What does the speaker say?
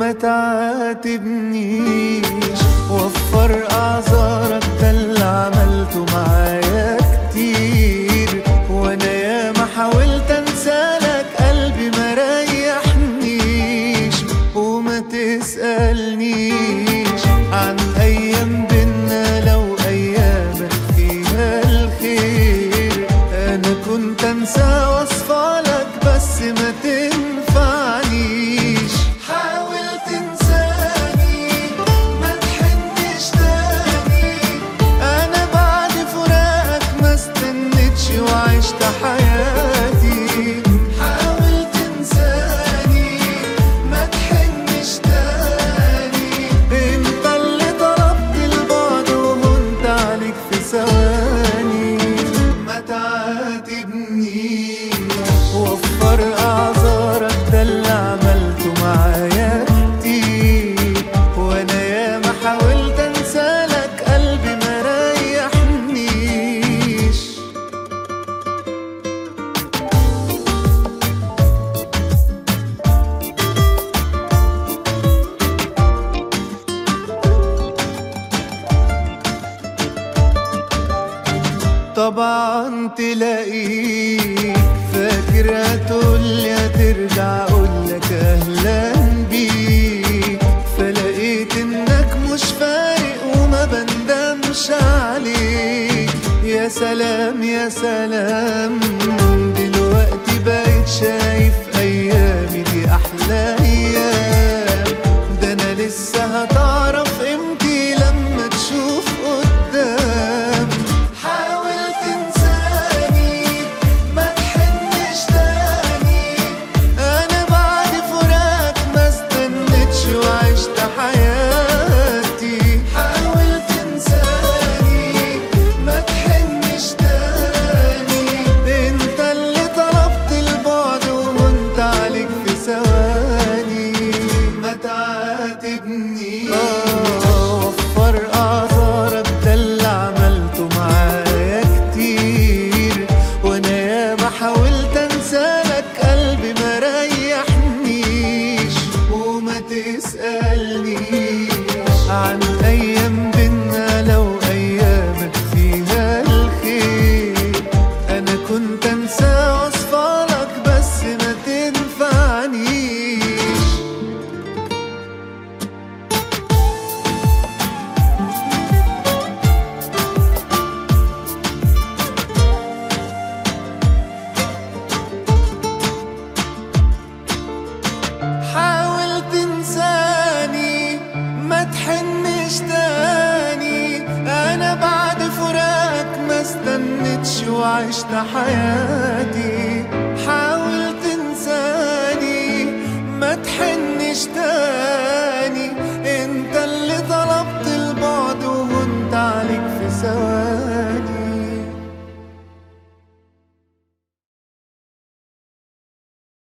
ما تعاتبنيش وفر أعذارك ده اللي عملته معايا كتير. وأنا ياما حاولت انسالك قلبي ما ريحنيش. وما تسألنيش عن أيام بينا لو ايامك فيها الخير. أنا كنت أنسى واصفالك بس ما تنفعنيش طبعا تلاقيك. فاكر هتقولي هترجع اقولك أهلا بيك. فلقيت إنك مش فارق وما بندمش عليك. يا سلام يا سلام. دلوقتي بقيت شايف أيامي عن أيام بينا لو ايامك فيها الخير. أنا كنت أنسى وعشت حياتي حاول تنساني ما تحنش تاني.